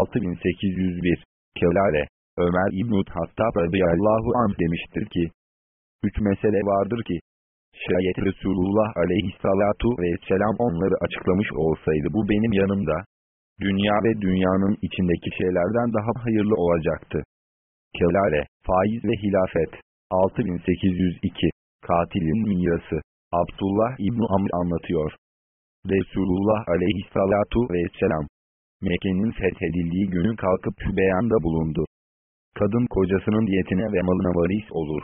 6801 Kelale Ömer İbn-i Hattab radıyallahu anh demiştir ki, Üç mesele vardır ki, şayet Resulullah aleyhissalatu vesselam onları açıklamış olsaydı bu benim yanımda, dünya ve dünyanın içindeki şeylerden daha hayırlı olacaktı. Kelale, faiz ve hilafet, 6802, katilin mirası, Abdullah İbni Amr anlatıyor. Resulullah aleyhissalatu vesselam, Mekke'nin fethedildiği günün kalkıp beyanda bulundu. Kadın kocasının diyetine ve malına varis olur.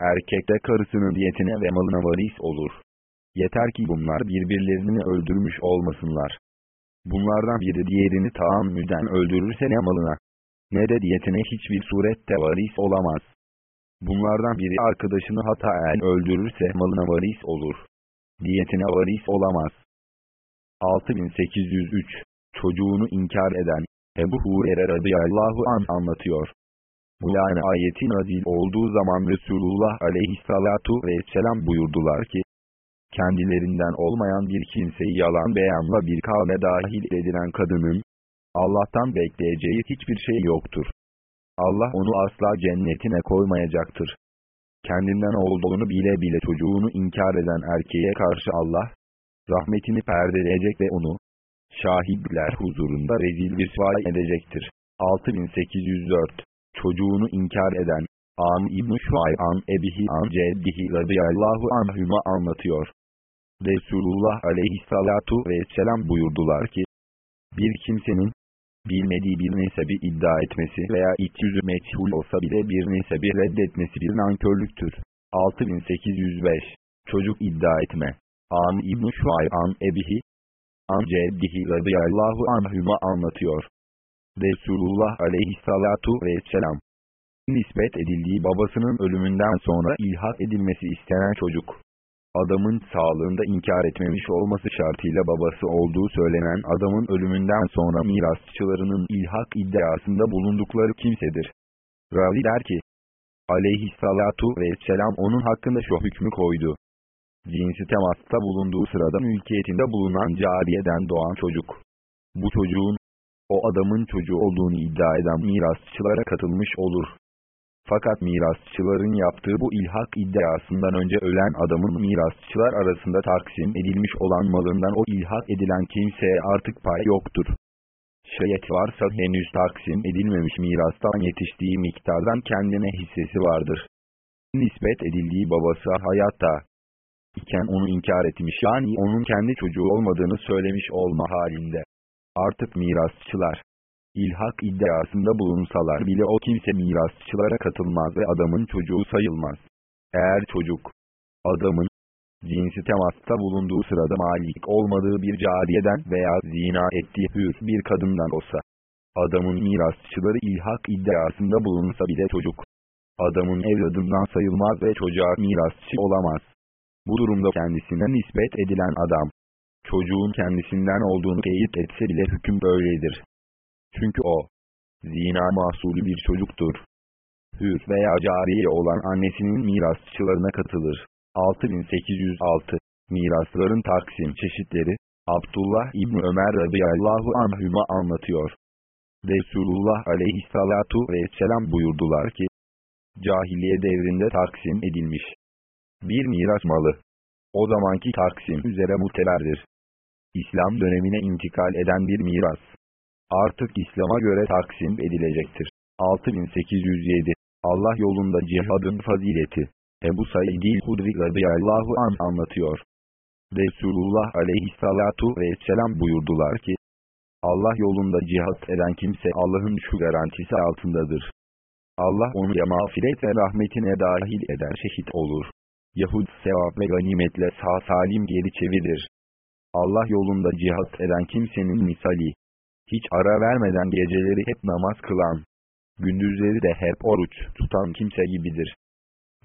Erkek de karısının diyetine ve malına varis olur. Yeter ki bunlar birbirlerini öldürmüş olmasınlar. Bunlardan biri diğerini taammüden öldürürse ne malına ne de diyetine hiçbir surette varis olamaz. Bunlardan biri arkadaşını hataen öldürürse malına varis olur. Diyetine varis olamaz. 6803 Çocuğunu inkar eden Ebu Hurer'e radıyallahu an anlatıyor. Bu yani ayeti nazil olduğu zaman Resulullah aleyhissalatu vesselam buyurdular ki, kendilerinden olmayan bir kimseyi yalan beyanla bir kavme dahil edilen kadının, Allah'tan bekleyeceği hiçbir şey yoktur. Allah onu asla cennetine koymayacaktır. Kendinden olduğunu bile bile çocuğunu inkar eden erkeğe karşı Allah, rahmetini perdeleyecek ve onu, şahitler huzurunda rezil bir edecektir. 6804 çocuğunu inkar eden, Am İbn-i Şuay'an Ebihi An Ceddihi radıyallahu anhüma anlatıyor. Resulullah aleyhissalatu vesselam buyurdular ki, bir kimsenin, bilmediği bir nesebi iddia etmesi veya iç yüzü meçhul olsa bile bir nesebi reddetmesi bir nankörlüktür. 6805 Çocuk iddia etme Am İbn-i Şuay'an Ebihi An Ceddihi radıyallahu anhüma anlatıyor. Resulullah aleyhissalatu vesselam nispet edildiği babasının ölümünden sonra ilhak edilmesi istenen çocuk. Adamın sağlığında inkar etmemiş olması şartıyla babası olduğu söylenen adamın ölümünden sonra mirasçılarının ilhak iddiasında bulundukları kimsedir. Ravi der ki, aleyhissalatu vesselam onun hakkında şu hükmü koydu. Cinsi temasta bulunduğu sırada mülkiyetinde bulunan cariyeden doğan çocuk. Bu çocuğun o adamın çocuğu olduğunu iddia eden mirasçılara katılmış olur. Fakat mirasçıların yaptığı bu ilhak iddiasından önce ölen adamın mirasçılar arasında taksim edilmiş olan malından o ilhak edilen kimseye artık pay yoktur. Şayet varsa henüz taksim edilmemiş mirastan yetiştiği miktardan kendine hissesi vardır. Nispet edildiği babası hayatta iken onu inkar etmiş yani onun kendi çocuğu olmadığını söylemiş olma halinde artık mirasçılar, ilhak iddiasında bulunsalar bile o kimse mirasçılara katılmaz ve adamın çocuğu sayılmaz. Eğer çocuk, adamın, cinsi temasta bulunduğu sırada malik olmadığı bir cariyeden veya zina ettiği hür bir kadından olsa, adamın mirasçıları ilhak iddiasında bulunsa bile çocuk, adamın evladından sayılmaz ve çocuğa mirasçı olamaz. Bu durumda kendisine nispet edilen adam, çocuğun kendisinden olduğunu teyit etse bile hüküm böyledir. Çünkü o, zina mahsulü bir çocuktur. Hür veya cariye olan annesinin mirasçılarına katılır. 6806 Mirasların taksim çeşitleri Abdullah İbni Ömer radıyallahu anhüma anlatıyor. Resulullah aleyhissalatu vesselam buyurdular ki, cahiliye devrinde taksim edilmiş. Bir miras malı. O zamanki taksim üzere muteberdir. İslam dönemine intikal eden bir miras. Artık İslam'a göre taksim edilecektir. 6807 Allah yolunda cihadın fazileti. Ebu Said-i Hudri radıyallahu an anlatıyor. Resulullah aleyhissalatu vesselam buyurdular ki, Allah yolunda cihat eden kimse Allah'ın şu garantisi altındadır. Allah onu ya mağfiret ve rahmetine dahil eder şehit olur. Yahud sevap ve ganimetle sağ salim geri çevirir. Allah yolunda cihat eden kimsenin misali. Hiç ara vermeden geceleri hep namaz kılan, gündüzleri de hep oruç tutan kimse gibidir.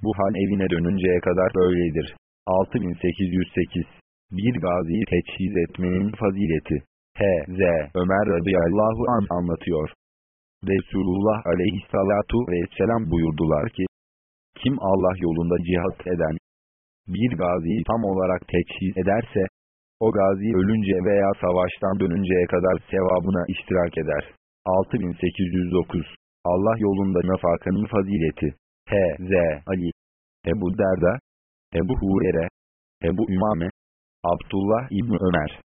Bu hal evine dönünceye kadar böyledir. 6808 Bir gaziyi teçhiz etmenin fazileti. H.Z. Ömer radıyallahu an anlatıyor. Resulullah aleyhissalatu vesselam buyurdular ki, kim Allah yolunda cihat eden, bir gaziyi tam olarak teçhiz ederse, o gazi ölünce veya savaştan dönünceye kadar sevabına iştirak eder. 6809 Allah yolunda nafakanın fazileti. H.Z. Ali. Ebu Derda. Ebu Hurere Ebu Ümame. Abdullah İbni Ömer.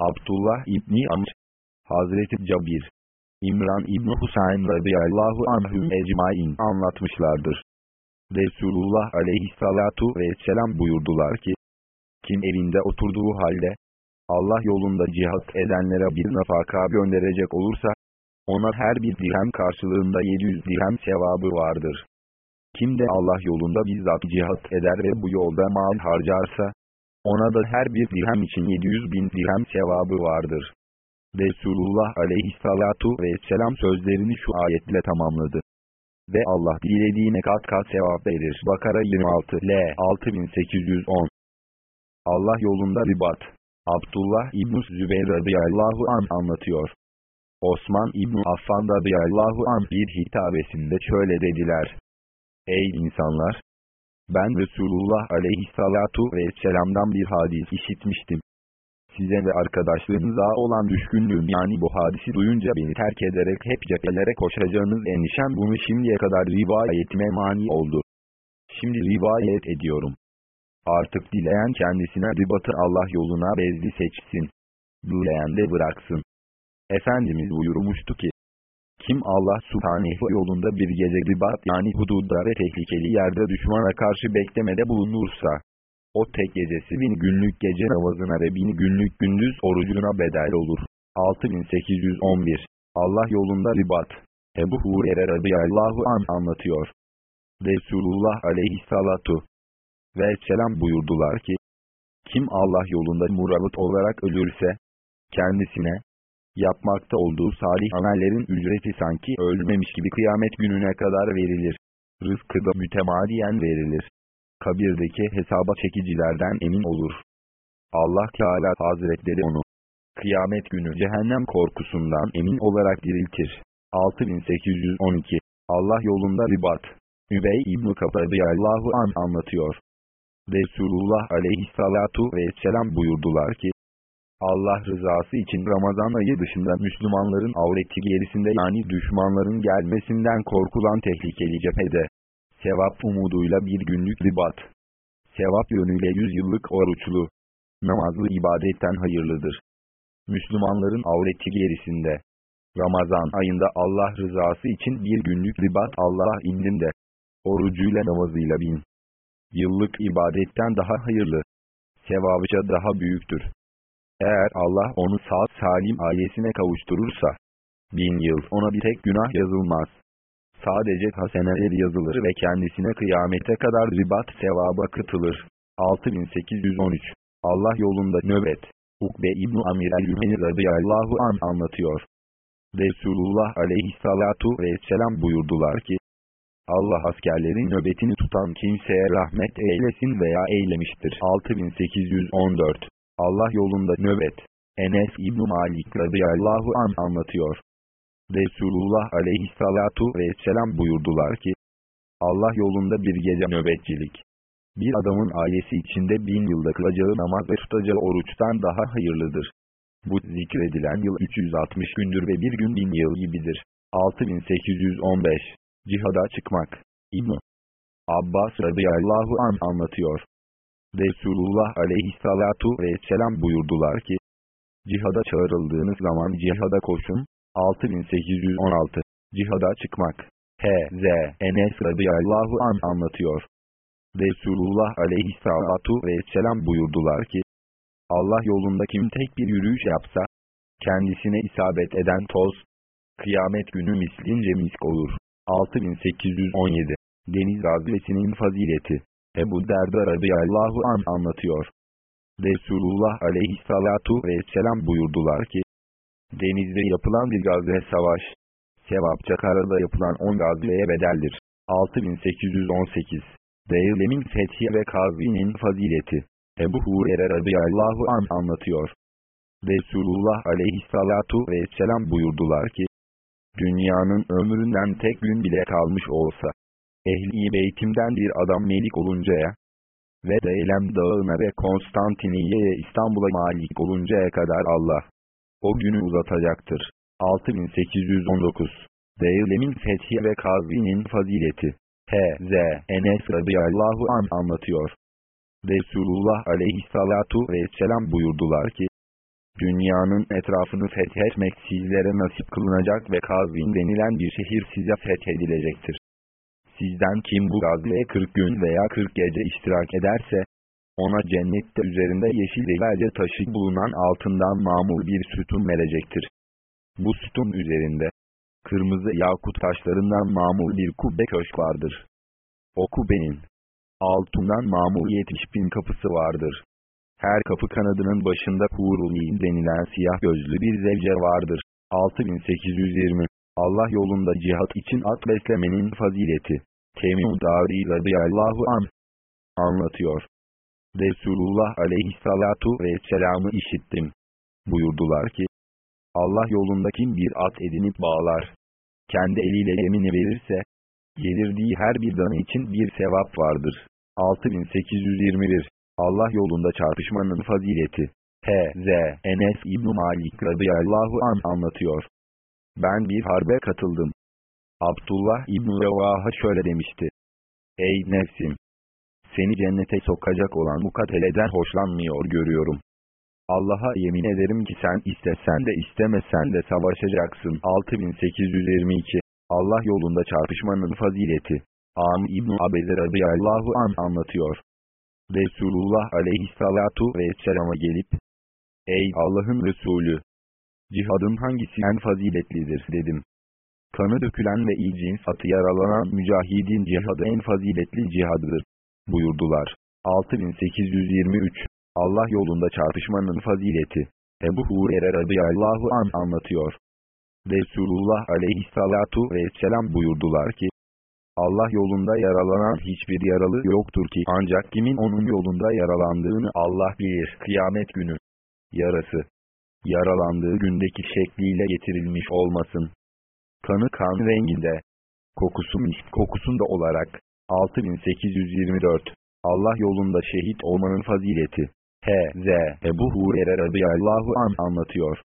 Abdullah İbni Amr. Hazreti Cabir. İmran İbni Husayn radıyallahu anhüm ecmain anlatmışlardır. Resulullah aleyhissalatu vesselam buyurdular ki, kim evinde oturduğu halde, Allah yolunda cihat edenlere bir nafaka gönderecek olursa, ona her bir dirhem karşılığında 700 dirhem sevabı vardır. Kim de Allah yolunda bizzat cihat eder ve bu yolda mal harcarsa, ona da her bir dirhem için 700 bin dirhem sevabı vardır. Resulullah aleyhissalatu vesselam sözlerini şu ayetle tamamladı. Ve Allah dilediğine kat kat sevap verir. Bakara 26 L 6810 Allah yolunda ribat. Abdullah İbn-i Zübeyir radıyallahu an anlatıyor. Osman İbn Affan radıyallahu an bir hitabesinde şöyle dediler. Ey insanlar! Ben Resulullah aleyhissalatu vesselam'dan bir hadis işitmiştim. Size ve arkadaşlarınıza olan düşkünlüğüm yani bu hadisi duyunca beni terk ederek hep cephelere koşacağınız endişem bunu şimdiye kadar rivayetime mani oldu. Şimdi rivayet ediyorum. Artık dileyen kendisine ribatı Allah yoluna bezli seçsin. Dileyen de bıraksın. Efendimiz buyurmuştu ki, kim Allah subhanehu yolunda bir gece ribat yani hududda ve tehlikeli yerde düşmana karşı beklemede bulunursa, o tek gecesi bin günlük gece namazına ve bin günlük gündüz orucuna bedel olur. 6811 Allah yolunda ribat Ebu Hurer'e radıyallahu an anlatıyor. Resulullah aleyhissalatu ve selam buyurdular ki, kim Allah yolunda murabıt olarak ölürse, kendisine, yapmakta olduğu salih amellerin ücreti sanki ölmemiş gibi kıyamet gününe kadar verilir. Rızkı da mütemadiyen verilir. Kabirdeki hesaba çekicilerden emin olur. Allah Teala Hazretleri onu, kıyamet günü cehennem korkusundan emin olarak diriltir. 6812 Allah yolunda ribat. Übey İbn-i Allahu an anlatıyor. Resulullah aleyhissalatu vesselam buyurdular ki, Allah rızası için Ramazan ayı dışında Müslümanların avreti gerisinde yani düşmanların gelmesinden korkulan tehlikeli cephede, sevap umuduyla bir günlük ribat, sevap yönüyle yüz yıllık oruçlu, namazlı ibadetten hayırlıdır. Müslümanların avreti gerisinde, Ramazan ayında Allah rızası için bir günlük ribat Allah'a indinde, orucuyla namazıyla bin. Yıllık ibadetten daha hayırlı, sevabıca daha büyüktür. Eğer Allah onu sağ salim ayesine kavuşturursa, bin yıl ona bir tek günah yazılmaz. Sadece haseneler yazılır ve kendisine kıyamete kadar ribat sevabı akıtılır. 6813 Allah yolunda nöbet. Ukbe İbn Amir el-Hümeni radıyallahu an anlatıyor. Resulullah aleyhissalatu vesselam buyurdular ki, Allah askerlerin nöbetini tutan kimseye rahmet eylesin veya eylemiştir. 6814 Allah yolunda nöbet. Enes İbn Malik radıyallahu an anlatıyor. Resulullah aleyhissalatu vesselam buyurdular ki, Allah yolunda bir gece nöbetçilik. Bir adamın ailesi içinde bin yılda kılacağı namaz ve tutacağı oruçtan daha hayırlıdır. Bu zikredilen yıl 360 gündür ve bir gün bin yıl gibidir. 6815 Cihada çıkmak İbn Abbas radıyallahu an anlatıyor. Resulullah aleyhissalatu vesselam buyurdular ki, Cihada çağrıldığınız zaman cihada koşun. 6816 Cihada çıkmak H.Z. Enes radıyallahu an anlatıyor. Resulullah aleyhissalatu vesselam buyurdular ki, Allah yolunda kim tek bir yürüyüş yapsa, kendisine isabet eden toz, kıyamet günü mislince misk olur. 6817 Deniz gazvesinin fazileti Ebu Derda radıyallahu an anlatıyor. Resulullah aleyhissalatu vesselam buyurdular ki, denizde yapılan bir gazve savaş, sevapça karada yapılan 10 gazveye bedeldir. 6818 Deylemin fethi ve kazvinin fazileti Ebu Hurer'e radıyallahu an anlatıyor. Resulullah aleyhissalatu vesselam buyurdular ki, dünyanın ömründen tek gün bile kalmış olsa, ehli beytimden bir adam melik oluncaya ve Deylem dağına ve Konstantiniye'ye İstanbul'a malik oluncaya kadar Allah o günü uzatacaktır. 6819 Deylem'in fethi ve Kazvi'nin fazileti H.Z. Enes radıyallahu an anlatıyor. Resulullah aleyhissalatu vesselam buyurdular ki, Dünyanın etrafını fethetmek sizlere nasip kılınacak ve Kazvin denilen bir şehir size fethedilecektir. Sizden kim bu gazveye 40 gün veya 40 gece iştirak ederse, ona cennette üzerinde yeşil ve taşı bulunan altından mamur bir sütun verecektir. Bu sütun üzerinde, kırmızı yakut taşlarından mamur bir kubbe köşk vardır. O kubbenin, altından mamur 70 bin kapısı vardır. Her kapı kanadının başında Hurulin denilen siyah gözlü bir zevce vardır. 6820 Allah yolunda cihat için at beslemenin fazileti. Temim Dari radıyallahu an anlatıyor. Resulullah aleyhissalatu vesselam'ı işittim. Buyurdular ki, Allah yolunda kim bir at edinip bağlar, kendi eliyle yemini verirse, gelirdiği her bir danı için bir sevap vardır. 6821 Allah yolunda çarpışmanın fazileti. H.Z. Enes İbn Malik radıyallahu an anlatıyor. Ben bir harbe katıldım. Abdullah İbn Revaha şöyle demişti. Ey nefsim! Seni cennete sokacak olan mukateleden hoşlanmıyor görüyorum. Allah'a yemin ederim ki sen istesen de istemesen de savaşacaksın. 6822 Allah yolunda çarpışmanın fazileti. Am İbn Abed radıyallahu an anlatıyor. Resulullah aleyhissalatu vesselama gelip, Ey Allah'ın Resulü! Cihadın hangisi en faziletlidir dedim. Kanı dökülen ve ilcins atı yaralanan mücahidin cihadı en faziletli cihadıdır. Buyurdular. 6823 Allah yolunda çarpışmanın fazileti. Ebu Hurer'e radıyallahu an anlatıyor. Resulullah aleyhissalatu vesselam buyurdular ki, Allah yolunda yaralanan hiçbir yaralı yoktur ki ancak kimin onun yolunda yaralandığını Allah bilir. Kıyamet günü. Yarası. Yaralandığı gündeki şekliyle getirilmiş olmasın. Kanı kan renginde. Kokusu misk kokusunda olarak. 6824. Allah yolunda şehit olmanın fazileti. H.Z. Ebu Hurer'e radıyallahu an anlatıyor.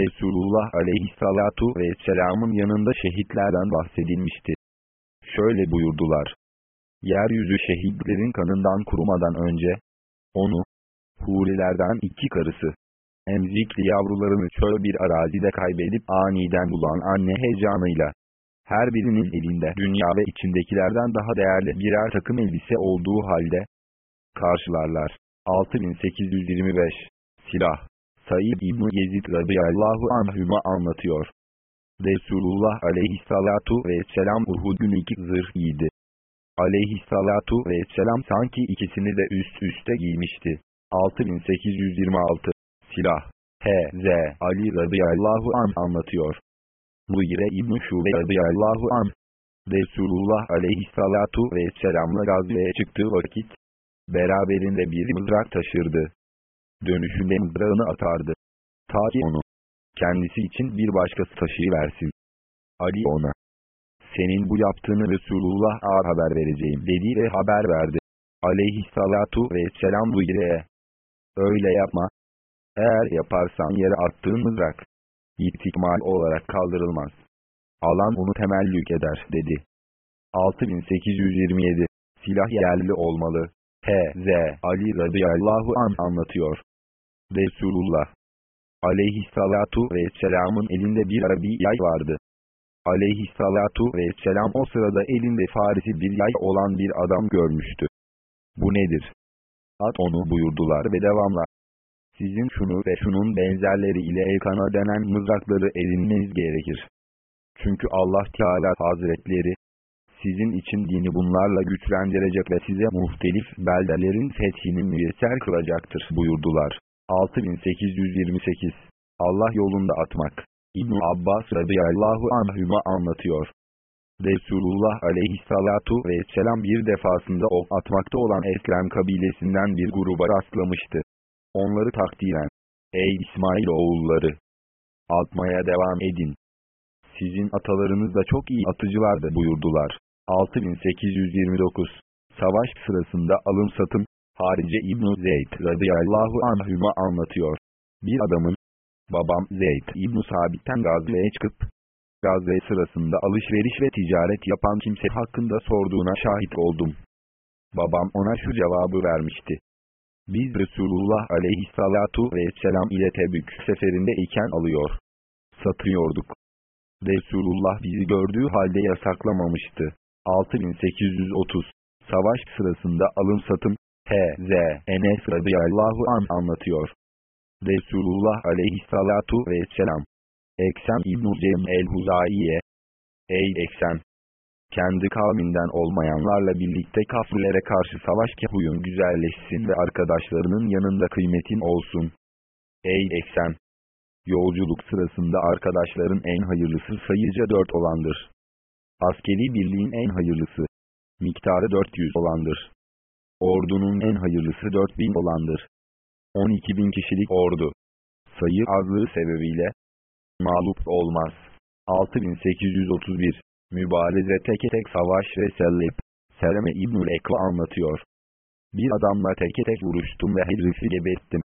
Resulullah aleyhissalatu vesselamın yanında şehitlerden bahsedilmişti şöyle buyurdular. Yeryüzü şehitlerin kanından kurumadan önce, onu, hurilerden iki karısı, emzikli yavrularını çöl bir arazide kaybedip aniden bulan anne heyecanıyla, her birinin elinde dünya ve içindekilerden daha değerli birer takım elbise olduğu halde, karşılarlar. 6825 Silah Said İbni Yezid radıyallahu anhüma anlatıyor. Resulullah aleyhissalatu vesselam Uhud günü iki zırh giydi. Aleyhissalatu vesselam sanki ikisini de üst üste giymişti. 6826 Silah H.Z. Ali radıyallahu an anlatıyor. Mugire İbn-i Şube radıyallahu an Resulullah aleyhissalatu vesselamla gazveye çıktığı vakit, beraberinde bir mızrak taşırdı. Dönüşünde mızrağını atardı. Ta ki onu, kendisi için bir başkası taşıyıversin. Ali ona, senin bu yaptığını Resulullah ağır haber vereceğim dedi ve haber verdi. Aleyhissalatu vesselam bu ile öyle yapma. Eğer yaparsan yere attığın mızrak, ihtikmal olarak kaldırılmaz. Alan onu temellük eder dedi. 6827 Silah yerli olmalı. H.Z. Ali radıyallahu an anlatıyor. Resulullah Aleyhissalatu vesselamın elinde bir Arabi yay vardı. Aleyhissalatu vesselam o sırada elinde farisi bir yay olan bir adam görmüştü. Bu nedir? At onu buyurdular ve devamla. Sizin şunu ve şunun benzerleri ile Elkana denen mızrakları edinmeniz gerekir. Çünkü Allah Teala Hazretleri, sizin için dini bunlarla güçlendirecek ve size muhtelif beldelerin fethini müyesser kılacaktır buyurdular. 6828 Allah yolunda atmak İbn Abbas radıyallahu anhüma anlatıyor. Resulullah aleyhissalatu vesselam bir defasında ok atmakta olan Eslem kabilesinden bir gruba rastlamıştı. Onları takdiren, ey İsmail oğulları! Atmaya devam edin. Sizin atalarınız da çok iyi atıcılardı buyurdular. 6829 Savaş sırasında alım satım, Harice İbn-i Zeyd radıyallahu anhüma anlatıyor. Bir adamın, Babam Zeyd İbn Sabit'ten gazveye çıkıp, gazve sırasında alışveriş ve ticaret yapan kimse hakkında sorduğuna şahit oldum. Babam ona şu cevabı vermişti. Biz Resulullah aleyhissalatu vesselam ile Tebük seferinde iken alıyor. Satıyorduk. Resulullah bizi gördüğü halde yasaklamamıştı. 6830 Savaş sırasında alım satım H.Z. Enes radıyallahu an anlatıyor. Resulullah aleyhissalatu vesselam Eksem İbn-i Cem el-Huzaiye Ey Eksem! Kendi kavminden olmayanlarla birlikte kafirlere karşı savaş ki huyun güzelleşsin ve arkadaşlarının yanında kıymetin olsun. Ey Eksem! Yolculuk sırasında arkadaşların en hayırlısı sayıca dört olandır. Askeri birliğin en hayırlısı. Miktarı 400 olandır. Ordunun en hayırlısı 4000 olandır. 12 bin kişilik ordu. Sayı azlığı sebebiyle mağlup olmaz. 6831 Mübareze teke tek savaş ve sellip. Seleme İbnül Ekva anlatıyor. Bir adamla teke tek vuruştum ve herifi gebettim.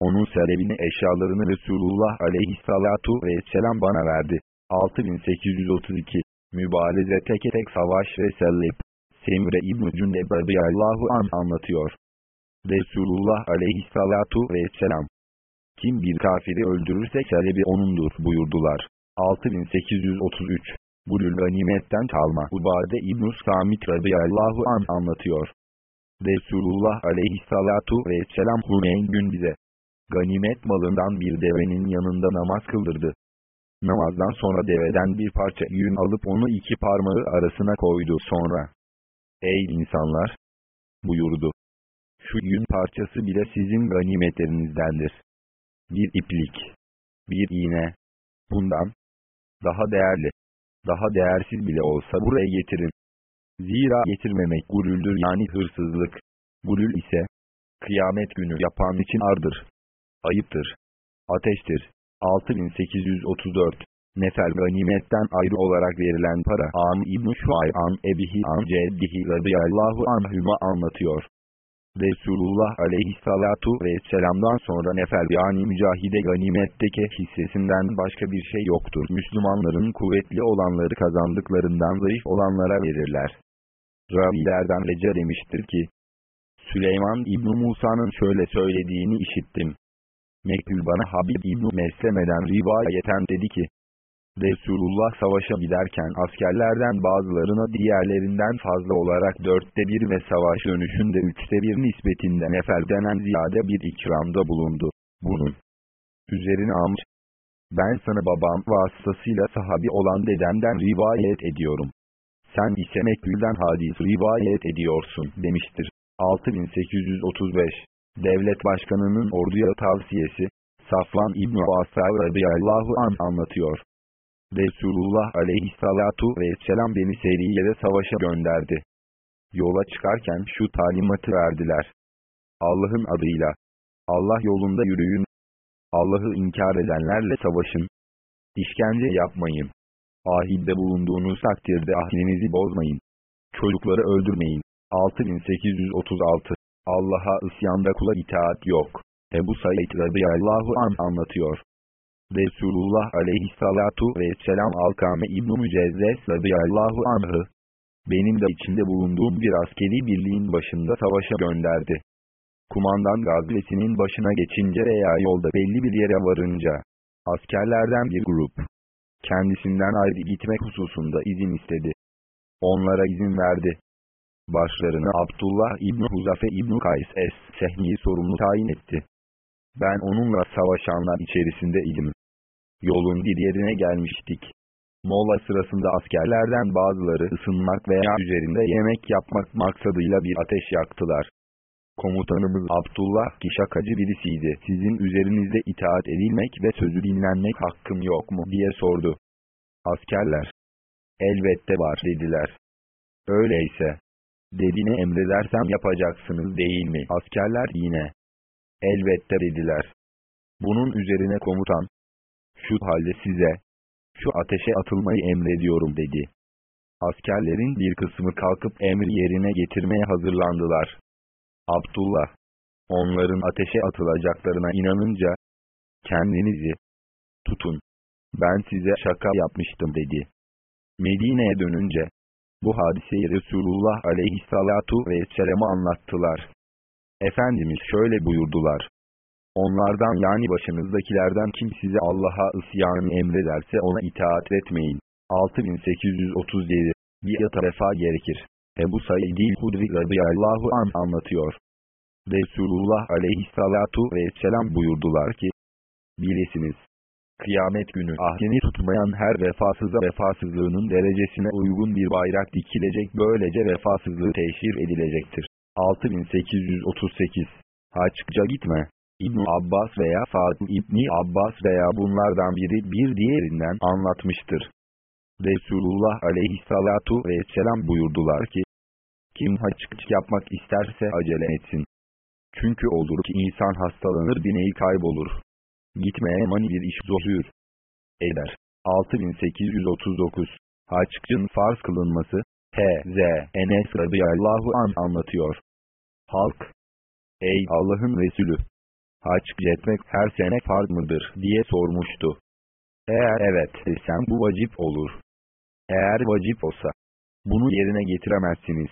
Onun sebebini eşyalarını Resulullah aleyhissalatu vesselam bana verdi. 6832 Mübareze teke tek savaş ve sellip. Semre İbn-i Cündeb radıyallahu an anlatıyor. Resulullah aleyhissalatu vesselam. Kim bir kafiri öldürürse selebi onundur buyurdular. 6833 Bulül ganimetten kalma Ubade İbn-i Samit radıyallahu an anlatıyor. Resulullah aleyhissalatu vesselam Huneyn gün bize ganimet malından bir devenin yanında namaz kıldırdı. Namazdan sonra deveden bir parça yün alıp onu iki parmağı arasına koydu sonra. Ey insanlar! buyurdu. Şu yün parçası bile sizin ganimetlerinizdendir. Bir iplik, bir iğne, bundan daha değerli, daha değersiz bile olsa buraya getirin. Zira getirmemek gurüldür yani hırsızlık. Gurül ise, kıyamet günü yapan için ardır. Ayıptır. Ateştir. 6834 Nefer ganimetten ayrı olarak verilen para Am İbn-i Şuay'an Ebihi An Ceddihi radıyallahu anhüma anlatıyor. Resulullah aleyhissalatu vesselam'dan sonra nefer yani mücahide ganimetteki hissesinden başka bir şey yoktur. Müslümanların kuvvetli olanları kazandıklarından zayıf olanlara verirler. Ravilerden Rece demiştir ki, Süleyman İbn Musa'nın şöyle söylediğini işittim. Mekül bana Habib İbn Mesleme'den rivayeten dedi ki, Resulullah savaşa giderken askerlerden bazılarına diğerlerinden fazla olarak dörtte bir ve savaş dönüşünde üçte bir nispetinde nefer denen ziyade bir ikramda bulundu. Bunun üzerine amr, ben sana babam vasıtasıyla sahabi olan dedemden rivayet ediyorum. Sen ise Mekkül'den hadis rivayet ediyorsun demiştir. 6835 Devlet başkanının orduya tavsiyesi, Safvan İbn-i radıyallahu an anlatıyor. Resulullah aleyhissalatu vesselam beni seriyede savaşa gönderdi. Yola çıkarken şu talimatı verdiler. Allah'ın adıyla. Allah yolunda yürüyün. Allah'ı inkar edenlerle savaşın. İşkence yapmayın. Ahidde bulunduğunuz takdirde ahlinizi bozmayın. Çocukları öldürmeyin. 6836 Allah'a isyanda kula itaat yok. Ebu Said radıyallahu an anlatıyor. Resulullah aleyhissalatu vesselam Alkame İbn-i Mücezzes radıyallahu anh'ı, benim de içinde bulunduğum bir askeri birliğin başında savaşa gönderdi. Kumandan gazvesinin başına geçince veya yolda belli bir yere varınca, askerlerden bir grup, kendisinden ayrı gitmek hususunda izin istedi. Onlara izin verdi. Başlarını Abdullah İbni Huzafe İbni Kays Es-Sehmi'yi sorumlu tayin etti. Ben onunla savaşanlar içerisinde idim. Yolun bir yerine gelmiştik. Mola sırasında askerlerden bazıları ısınmak veya üzerinde yemek yapmak maksadıyla bir ateş yaktılar. Komutanımız Abdullah ki şakacı birisiydi. Sizin üzerinizde itaat edilmek ve sözü dinlenmek hakkım yok mu diye sordu. Askerler. Elbette var dediler. Öyleyse. Dediğini emredersem yapacaksınız değil mi? Askerler yine. Elbette dediler. Bunun üzerine komutan, şu halde size, şu ateşe atılmayı emrediyorum dedi. Askerlerin bir kısmı kalkıp emri yerine getirmeye hazırlandılar. Abdullah, onların ateşe atılacaklarına inanınca, kendinizi, tutun. Ben size şaka yapmıştım dedi. Medine'ye dönünce, bu hadiseyi Resulullah aleyhissalatu vesselam'a anlattılar. Efendimiz şöyle buyurdular. Onlardan yani başınızdakilerden kim size Allah'a ısyanı emrederse ona itaat etmeyin. 6837 Bir tarafa gerekir. Ebu Said-i Hudri radıyallahu an anlatıyor. Resulullah aleyhissalatu vesselam buyurdular ki, Bilesiniz, kıyamet günü ahdini tutmayan her vefasıza vefasızlığının derecesine uygun bir bayrak dikilecek böylece vefasızlığı teşhir edilecektir. 6838 Haçça gitme. İbn Abbas veya Fatih İbni Abbas veya bunlardan biri bir diğerinden anlatmıştır. Resulullah aleyhissalatu vesselam buyurdular ki, kim haç yapmak isterse acele etsin. Çünkü olur ki insan hastalanır bineği kaybolur. Gitmeye mani bir iş zohür eder. 6839 Haççın farz kılınması H.Z. Enes radıyallahu an anlatıyor. Halk, ey Allah'ın Resulü, haç etmek her sene farz mıdır diye sormuştu. Eğer evet desem bu vacip olur. Eğer vacip olsa, bunu yerine getiremezsiniz.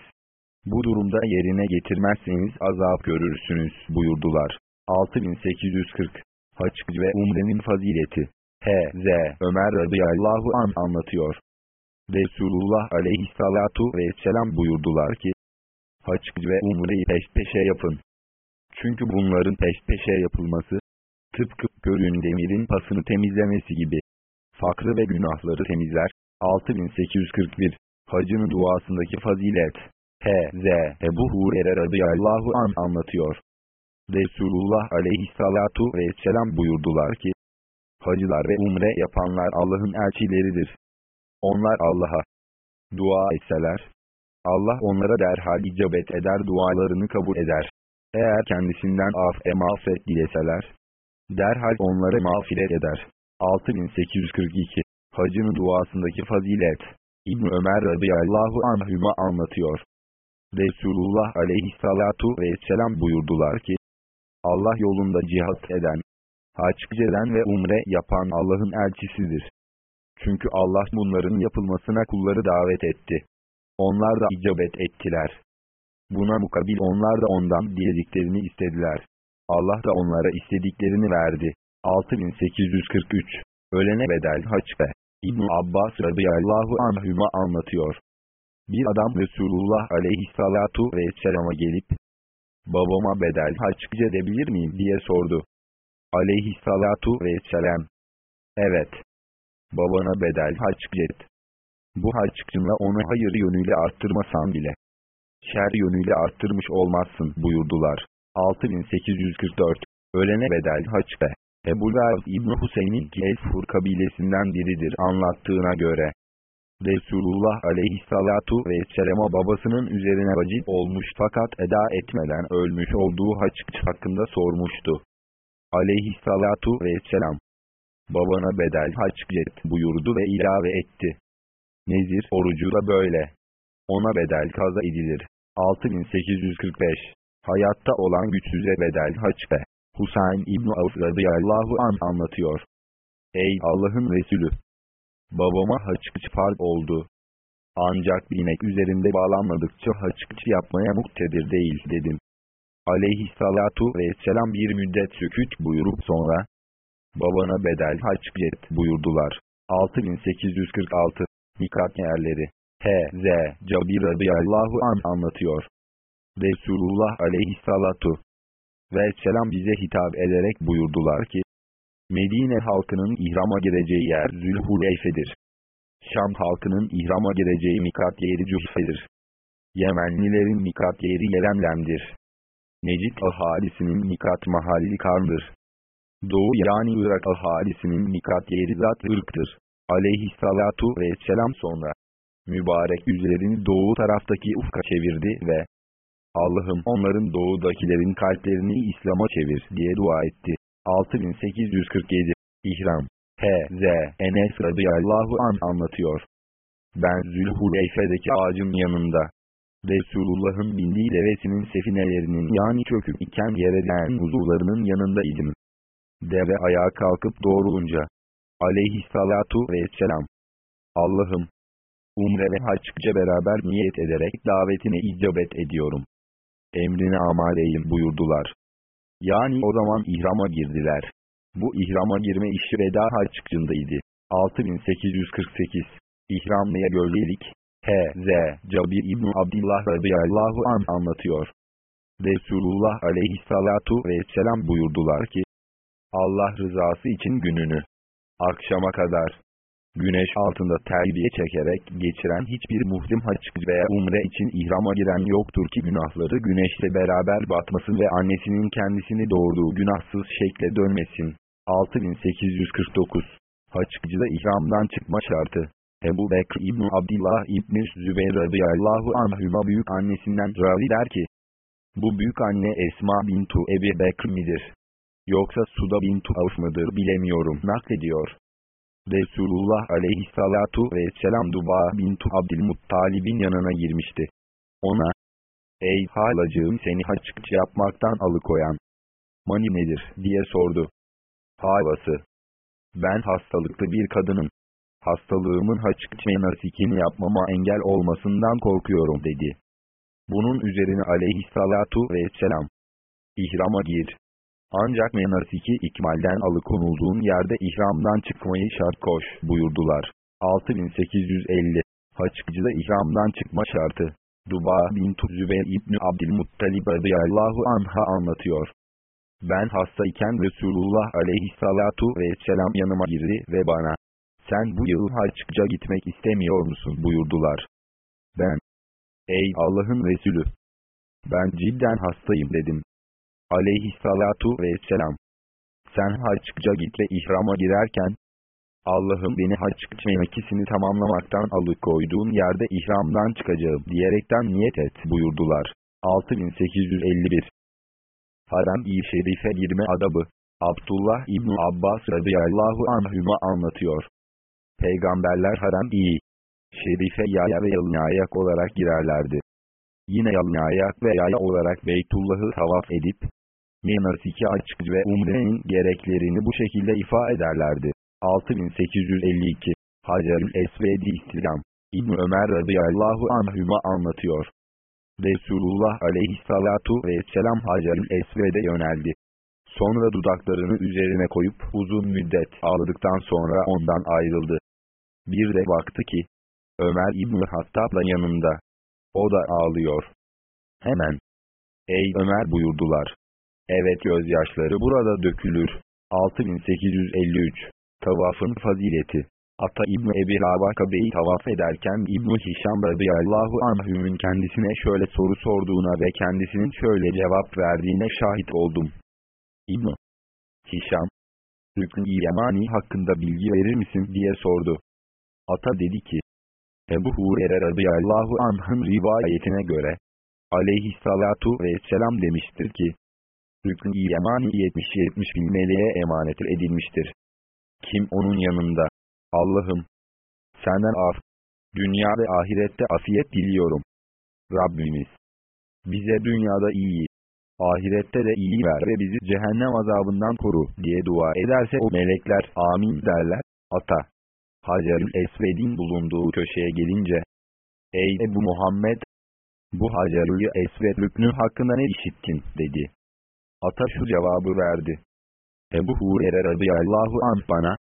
Bu durumda yerine getirmezseniz azap görürsünüz buyurdular. 6840 Haç ve Umre'nin fazileti H.Z. Ömer radıyallahu an anlatıyor. Resulullah aleyhissalatu vesselam buyurdular ki, Haç ve umreyi peş peşe yapın. Çünkü bunların peş peşe yapılması, tıpkı görün demirin pasını temizlemesi gibi, fakrı ve günahları temizler. 6841 Hacının duasındaki fazilet H.Z. Ebu Hurer'e radıyallahu an anlatıyor. Resulullah aleyhissalatu vesselam buyurdular ki, Hacılar ve umre yapanlar Allah'ın elçileridir. Onlar Allah'a dua etseler, Allah onlara derhal icabet eder dualarını kabul eder. Eğer kendisinden af e mağfiret dileseler, derhal onlara mağfiret eder. 6842 Hacının duasındaki fazilet İbn Ömer radıyallahu anhüma anlatıyor. Resulullah aleyhissalatu vesselam buyurdular ki, Allah yolunda cihat eden, haç eden ve umre yapan Allah'ın elçisidir. Çünkü Allah bunların yapılmasına kulları davet etti. Onlar da icabet ettiler. Buna mukabil onlar da ondan dilediklerini istediler. Allah da onlara istediklerini verdi. 6843 Ölene bedel haç İbn Abbas radıyallahu anhüma anlatıyor. Bir adam Resulullah aleyhissalatu vesselama gelip, babama bedel haç edebilir miyim diye sordu. Aleyhissalatu vesselam, evet, babana bedel haç et. Bu haçcınla onu hayır yönüyle arttırmasan bile, şer yönüyle arttırmış olmazsın buyurdular. 6844 Ölene bedel haç ve Ebu Laz İbn Hüseyin'in ki El-Fur kabilesinden biridir anlattığına göre, Resulullah aleyhissalatu vesselama babasının üzerine vacip olmuş fakat eda etmeden ölmüş olduğu haç hakkında sormuştu. Aleyhissalatu vesselam, babana bedel haç et buyurdu ve ilave etti. Nezir orucu da böyle. Ona bedel kaza edilir. 6845 Hayatta olan güçsüze bedel haç ve Husayn İbni Avf radıyallahu an anlatıyor. Ey Allah'ın Resulü! Babama haçkıç fark oldu. Ancak binek üzerinde bağlanmadıkça haçkıç yapmaya muktedir değil dedim. Aleyhissalatu vesselam bir müddet süküt buyurup sonra, babana bedel haçkıç buyurdular. 6846 Mikat yerleri H.Z. Cabir radıyallahu an anlatıyor. Resulullah aleyhissalatu vesselam bize hitap ederek buyurdular ki, Medine halkının ihrama gireceği yer Zülhuleyfe'dir. Şam halkının ihrama gireceği mikat yeri Cühfe'dir. Yemenlilerin mikat yeri Yeremlem'dir. Necid ahalisinin mikat mahalli Karn'dır. Doğu yani Irak ahalisinin mikat yeri Zat Irk'tır. Aleyhissalatu vesselam sonra, mübarek yüzlerini doğu taraftaki ufka çevirdi ve Allah'ım onların doğudakilerin kalplerini İslam'a çevir diye dua etti. 6847 İhram H.Z. Enes radıyallahu an anlatıyor. Ben Zülhuleyfe'deki ağacın yanında Resulullah'ın bindiği devesinin sefinelerinin yani çöküp iken yere değen huzurlarının yanındaydım. Deve ayağa kalkıp doğrulunca Aleyhissalatu vesselam. Allah'ım, umre ve haccıca beraber niyet ederek davetine icabet ediyorum. Emrine amaleyim buyurdular. Yani o zaman ihrama girdiler. Bu ihrama girme işi veda haccıcındaydı. 6848 İhramlıya gölgelik H.Z. Cabir İbni Abdillah radıyallahu an anlatıyor. Resulullah aleyhissalatu vesselam buyurdular ki, Allah rızası için gününü, akşama kadar, güneş altında terbiye çekerek geçiren hiçbir muhrim haç veya umre için ihrama giren yoktur ki günahları güneşle beraber batmasın ve annesinin kendisini doğurduğu günahsız şekle dönmesin. 6849 Haçkıcıda ihramdan çıkma şartı Ebu Bekr İbni Abdillah İbni Zübeyir radıyallahu anhüma büyük annesinden ravi der ki, bu büyük anne Esma bintu Ebi Bekr midir? Yoksa Suda bintu Avf mıdır bilemiyorum naklediyor. Resulullah aleyhissalatu vesselam Duba bintu Abdülmuttalib'in yanına girmişti. Ona, ey halacığım seni haçkıç yapmaktan alıkoyan, mani nedir diye sordu. Havası, ben hastalıklı bir kadınım. Hastalığımın haçkıç ve nasikini yapmama engel olmasından korkuyorum dedi. Bunun üzerine aleyhissalatu vesselam, İhrama gir. Ancak menasiki ikmalden alıkonulduğun yerde ihramdan çıkmayı şart koş buyurdular. 6850 Haçkıcıda ihramdan çıkma şartı Duba bin Zübeyir İbni Abdülmuttalib radıyallahu anha anlatıyor. Ben hastayken Resulullah aleyhissalatu vesselam yanıma girdi ve bana, sen bu yıl haçkıca gitmek istemiyor musun buyurdular. Ben, ey Allah'ın Resulü, ben cidden hastayım dedim. Aleyhissalatu vesselam. Sen haçkıca git ve ihrama girerken, Allah'ım beni haçkıç mevkisini tamamlamaktan alıkoyduğun yerde ihramdan çıkacağım diyerekten niyet et buyurdular. 6851 Haram-i Şerife girme adabı Abdullah İbni Abbas radıyallahu anhüma anlatıyor. Peygamberler Haram-i Şerife yaya ve yalın ayak olarak girerlerdi. Yine yalın ayak ve yaya olarak Beytullah'ı tavaf edip, menasiki açık ve umrenin gereklerini bu şekilde ifa ederlerdi. 6852 Hacerül Esvedi İstilam İbn Ömer radıyallahu anhüma anlatıyor. Resulullah aleyhissalatu vesselam Hacerül Esved'e yöneldi. Sonra dudaklarını üzerine koyup uzun müddet ağladıktan sonra ondan ayrıldı. Bir de baktı ki, Ömer İbni Hattab da yanında. O da ağlıyor. Hemen, ey Ömer buyurdular. Evet gözyaşları burada dökülür. 6853 Tavafın fazileti Ata İbni Ebi Rabakabe'yi tavaf ederken İbni Hişam radıyallahu anhümün kendisine şöyle soru sorduğuna ve kendisinin şöyle cevap verdiğine şahit oldum. İbni Hişam, Rükn-i Yemani hakkında bilgi verir misin diye sordu. Ata dedi ki, Ebu Hurer'e radıyallahu anh'ın rivayetine göre, aleyhissalatu vesselam demiştir ki, Rükn-i Yemani 70-70 bin meleğe emanet edilmiştir. Kim onun yanında, Allah'ım, senden af, dünya ve ahirette afiyet diliyorum. Rabbimiz, bize dünyada iyi, ahirette de iyi ver ve bizi cehennem azabından koru diye dua ederse o melekler amin derler. Ata, Hacerül Esved'in bulunduğu köşeye gelince, Ey Ebu Muhammed, bu Hacerül Esved rüknü hakkında ne işittin dedi. Ata şu cevabı verdi. Ebu Hurer'e radıyallahu anh bana,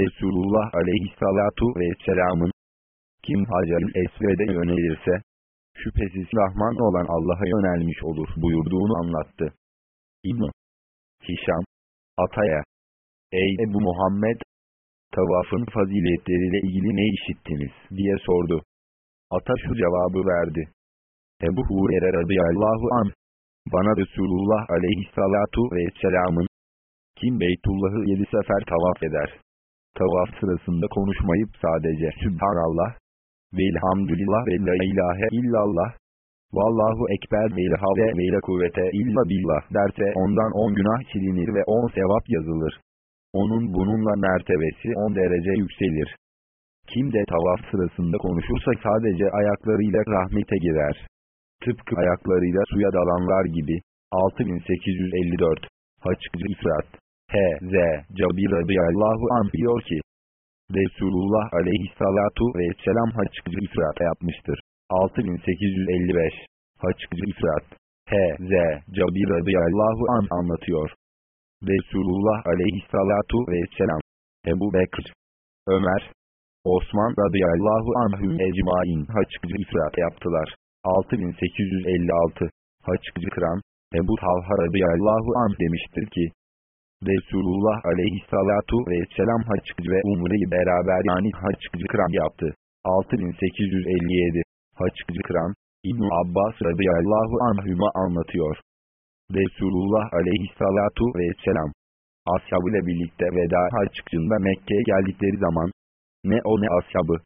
Resulullah aleyhissalatu vesselamın, kim Hacerül Esved'e yönelirse, şüphesiz Rahman olan Allah'a yönelmiş olur buyurduğunu anlattı. İbn Hişam, Ataya, Ey Ebu Muhammed, tavafın faziletleriyle ilgili ne işittiniz diye sordu. Ata şu cevabı verdi. Ebu Hurer'e radıyallahu anh, bana Resulullah aleyhissalatu vesselamın, kim Beytullah'ı yedi sefer tavaf eder. Tavaf sırasında konuşmayıp sadece Sübhanallah, Velhamdülillah ve la ilahe illallah, Vallahu ekber ve havle ve kuvvete illa billah derse ondan on günah silinir ve on sevap yazılır. Onun bununla mertebesi on derece yükselir. Kim de tavaf sırasında konuşursa sadece ayaklarıyla rahmete girer. Tıpkı ayaklarıyla suya dalanlar gibi. 6854 Haçkıcı İfrat H.Z. Cabir radıyallahu anh diyor ki, Resulullah aleyhissalatu vesselam haçkıcı ifrat yapmıştır. 6855 Haçkıcı ifrat H.Z. Cabir radıyallahu an anlatıyor. Resulullah aleyhissalatu vesselam Ebu Bekir Ömer Osman radıyallahu anhüm ecmain haçkıcı ifrat yaptılar. 6856 Haçkıcı kıran Ebu Talha radıyallahu anh demiştir ki Resulullah aleyhissalatu vesselam haçkıcı ve umreyi beraber yani haçkıcı kıran yaptı. 6857 Haçkıcı kıran İbn Abbas radıyallahu anhüma anlatıyor. Resulullah aleyhissalatu vesselam ashabıyla birlikte veda haçkıcında Mekke'ye geldikleri zaman ne o ne ashabı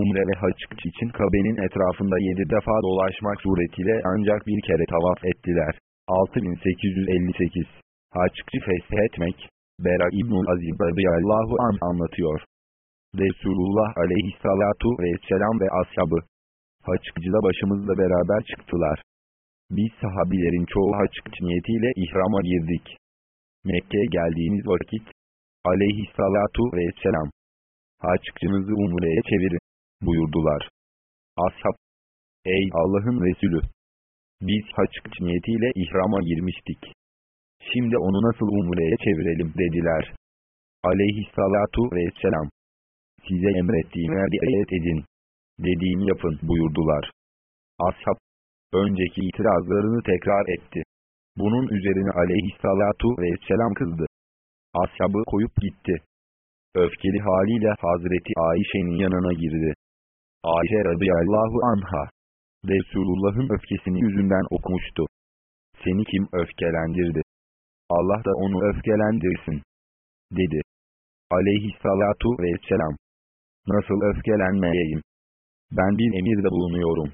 umre ve haçkıç için Kabe'nin etrafında yedi defa dolaşmak suretiyle ancak bir kere tavaf ettiler. 6858 Haçkıcı feshetmek Bera İbnül Azib radıyallahu an anlatıyor. Resulullah aleyhissalatu vesselam ve ashabı haçkıcıda başımızla beraber çıktılar. Biz sahabilerin çoğu haçkıç niyetiyle ihrama girdik. Mekke'ye geldiğimiz vakit aleyhissalatu vesselam haçkıcınızı umreye çevirin buyurdular. Ashab Ey Allah'ın Resulü! Biz haçkıç niyetiyle ihrama girmiştik. Şimdi onu nasıl umreye çevirelim dediler. Aleyhissalatu vesselam. Size emrettiğime riayet edin. Dediğimi yapın buyurdular. Ashab, önceki itirazlarını tekrar etti. Bunun üzerine aleyhissalatu vesselam kızdı. Ashabı koyup gitti. Öfkeli haliyle Hazreti Ayşe'nin yanına girdi. Ayşe radıyallahu anha. Resulullah'ın öfkesini yüzünden okumuştu. Seni kim öfkelendirdi? Allah da onu öfkelendirsin. Dedi. Aleyhissalatu vesselam. Nasıl öfkelenmeyeyim? Ben bir emirde bulunuyorum.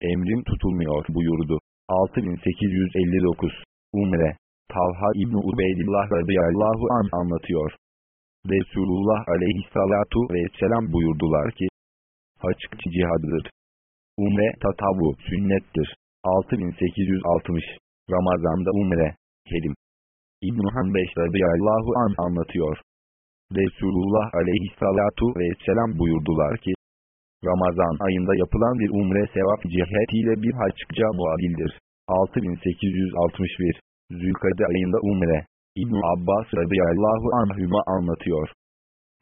Emrim tutulmuyor buyurdu. 6859 Umre Talha İbni Ubeydillah radıyallahu an anlatıyor. Resulullah aleyhissalatu vesselam buyurdular ki, Haçkçı cihadıdır. Umre tatavu sünnettir. 6860 Ramazan'da umre, kelim. İbn-i Hanbeş radıyallahu an anlatıyor. Resulullah aleyhissalatu vesselam buyurdular ki, Ramazan ayında yapılan bir umre sevap cihetiyle bir haçkıca muadildir. 6861 Zülkade ayında umre. İbn Abbas radıyallahu anhüma anlatıyor.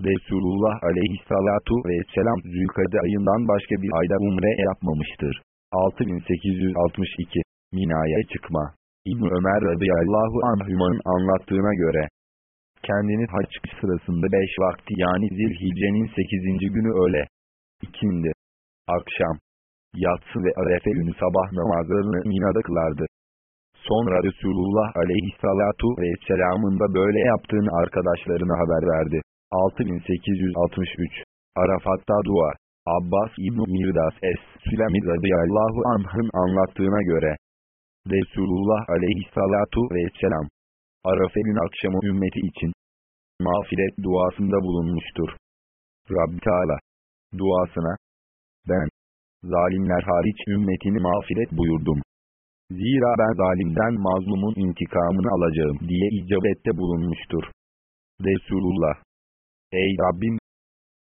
Resulullah aleyhissalatu vesselam Zülkade ayından başka bir ayda umre yapmamıştır. 6862 Mina'ya çıkma. İbn Ömer radıyallahu anhümanın anlattığına göre kendini haç sırasında beş vakti yani Zilhicce'nin sekizinci günü öğle, ikindi, akşam, yatsı ve arefe günü sabah namazlarını Mina'da kılardı. Sonra Resulullah aleyhissalatu vesselamın da böyle yaptığını arkadaşlarına haber verdi. 6863 Arafat'ta dua Abbas İbn Mirdas Es-Sülemi radıyallahu anh'ın anlattığına göre Resulullah aleyhissalatu vesselam Arafe'nin akşamı ümmeti için mağfiret duasında bulunmuştur. Rabbi Teala duasına ben zalimler hariç ümmetini mağfiret buyurdum. Zira ben zalimden mazlumun intikamını alacağım diye icabette bulunmuştur. Resulullah Ey Rabbim!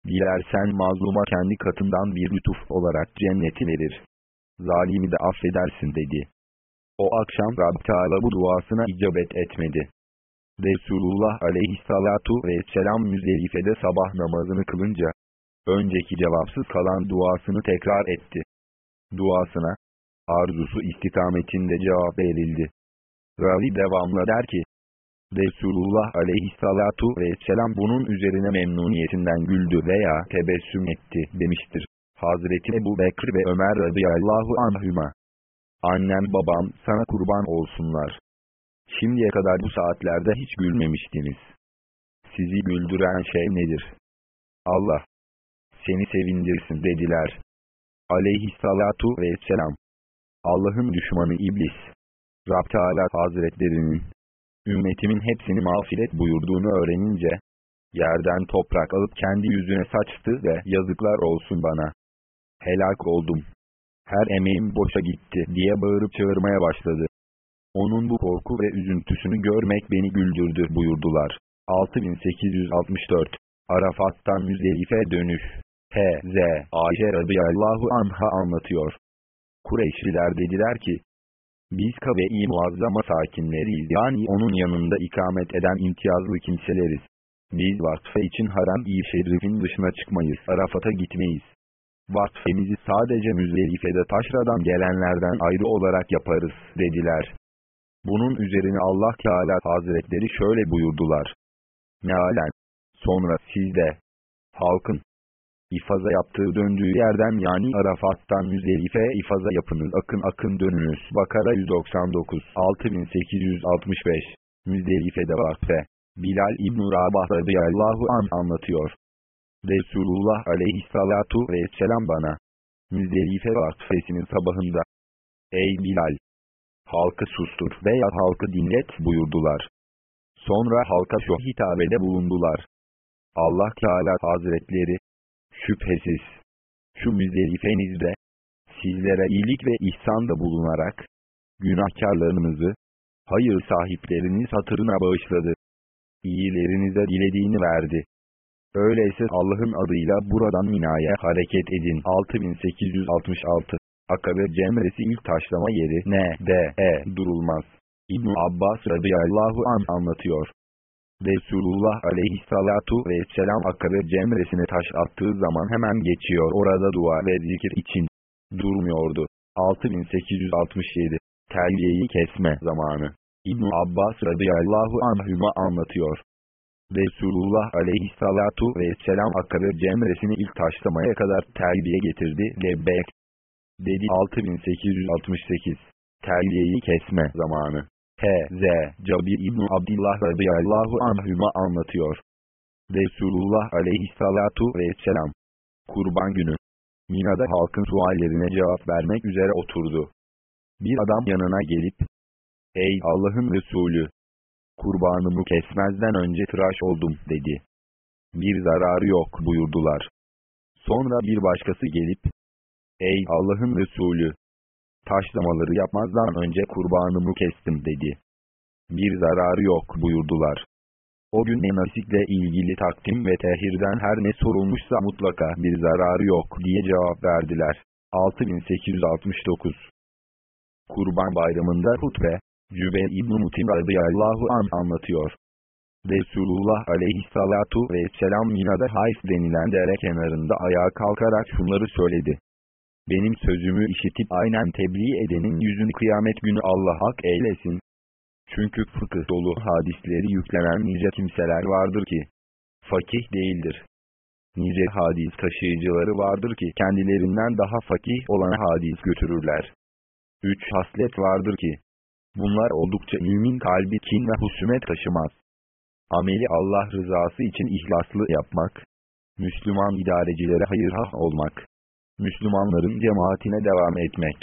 Dilersen mazluma kendi katından bir lütuf olarak cenneti verir. Zalimi de affedersin dedi. O akşam Rabbi Teala bu duasına icabet etmedi. Resulullah aleyhissalatu vesselam Müzdelife'de sabah namazını kılınca, önceki cevapsız kalan duasını tekrar etti. Duasına, arzusu istikametinde cevap verildi. Ravi devamla der ki, Resulullah aleyhissalatu vesselam bunun üzerine memnuniyetinden güldü veya tebessüm etti demiştir. Hazreti Ebu Bekir ve Ömer radıyallahu anhüma. Annem babam sana kurban olsunlar. Şimdiye kadar bu saatlerde hiç gülmemiştiniz. Sizi güldüren şey nedir? Allah seni sevindirsin dediler. Aleyhissalatu vesselam. Allah'ın düşmanı iblis. Rab Teala Hazretlerinin ümmetimin hepsini mağfiret buyurduğunu öğrenince, yerden toprak alıp kendi yüzüne saçtı ve yazıklar olsun bana. Helak oldum. Her emeğim boşa gitti diye bağırıp çağırmaya başladı. Onun bu korku ve üzüntüsünü görmek beni güldürdü buyurdular. 6864 Arafat'tan Müzdelif'e dönüş. H.Z. Ayşe radıyallahu anha anlatıyor. Kureyşliler dediler ki, biz Kabe-i Muazzama sakinleriyiz yani onun yanında ikamet eden imtiyazlı kimseleriz. Biz vakfe için haram-i şerifin dışına çıkmayız, Arafat'a gitmeyiz. Vakfemizi sadece Müzdelife'de taşradan gelenlerden ayrı olarak yaparız, dediler. Bunun üzerine Allah Teala Hazretleri şöyle buyurdular. Mealen. Sonra siz de, halkın, ifaza yaptığı döndüğü yerden yani Arafat'tan Müzdelife'ye ifaza yapınız akın akın dönünüz. Bakara 199 6865 Müzdelife'de vakfe. Bilal İbn-i Rabah radıyallahu an anlatıyor. Resulullah aleyhissalatu vesselam bana. Müzdelife vakfesinin sabahında. Ey Bilal! Halkı sustur veya halkı dinlet buyurdular. Sonra halka şu hitabede bulundular. Allah Teala Hazretleri, şüphesiz, şu müzdelifenizde, sizlere iyilik ve ihsanda bulunarak, günahkarlarınızı, hayır sahipleriniz hatırına bağışladı. İyilerinize dilediğini verdi. Öyleyse Allah'ın adıyla buradan Mina'ya hareket edin. 6866 Akabe cemresi ilk taşlama yeri ne de e durulmaz. İbn Abbas radıyallahu an anlatıyor. Resulullah aleyhissalatu vesselam Akabe cemresine taş attığı zaman hemen geçiyor orada dua ve zikir için. Durmuyordu. 6867 Terbiyeyi kesme zamanı. İbn Abbas radıyallahu anhüma anlatıyor. Resulullah aleyhissalatu vesselam Akabe cemresini ilk taşlamaya kadar terbiye getirdi. Lebbek. Dedi 6868. Terbiyeyi kesme zamanı. H.Z. Cabir İbn Abdullah radıyallahu anhüma anlatıyor. Resulullah aleyhissalatu vesselam. Kurban günü. Mina'da halkın suallerine cevap vermek üzere oturdu. Bir adam yanına gelip, Ey Allah'ın Resulü! Kurbanımı kesmezden önce tıraş oldum dedi. Bir zararı yok buyurdular. Sonra bir başkası gelip, Ey Allah'ın Resulü! Taşlamaları yapmazdan önce kurbanımı kestim dedi. Bir zararı yok buyurdular. O gün menasikle ilgili takdim ve tehirden her ne sorulmuşsa mutlaka bir zararı yok diye cevap verdiler. 6869 Kurban bayramında hutbe, Cübeyr İbn-i Mutim radıyallahu an anlatıyor. Resulullah aleyhissalatu vesselam Mina'da Hayf denilen dere kenarında ayağa kalkarak şunları söyledi. Benim sözümü işitip aynen tebliğ edenin yüzünü kıyamet günü Allah hak eylesin. Çünkü fıkıh dolu hadisleri yüklenen nice kimseler vardır ki, fakih değildir. Nice hadis taşıyıcıları vardır ki kendilerinden daha fakih olan hadis götürürler. Üç haslet vardır ki, bunlar oldukça mümin kalbi kin ve husumet taşımaz. Ameli Allah rızası için ihlaslı yapmak, Müslüman idarecilere hayırhah olmak, Müslümanların cemaatine devam etmek.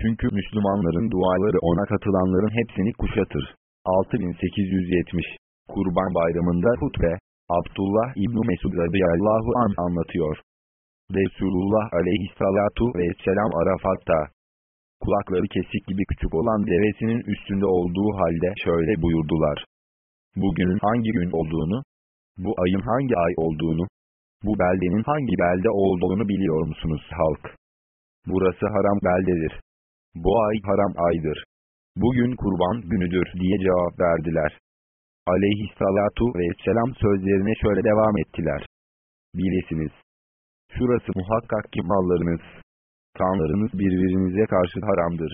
Çünkü Müslümanların duaları ona katılanların hepsini kuşatır. 6870 Kurban Bayramı'nda hutbe, Abdullah İbni Mesud radıyallahu an anlatıyor. Resulullah aleyhissalatu vesselam Arafat'ta, kulakları kesik gibi küçük olan devesinin üstünde olduğu halde şöyle buyurdular. Bugünün hangi gün olduğunu, bu ayın hangi ay olduğunu, bu beldenin hangi belde olduğunu biliyor musunuz halk? Burası haram beldedir. Bu ay haram aydır. Bugün kurban günüdür diye cevap verdiler. Aleyhissalatu vesselam sözlerine şöyle devam ettiler. Bilesiniz. Şurası muhakkak ki mallarınız, kanlarınız birbirinize karşı haramdır.